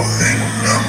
one thing or.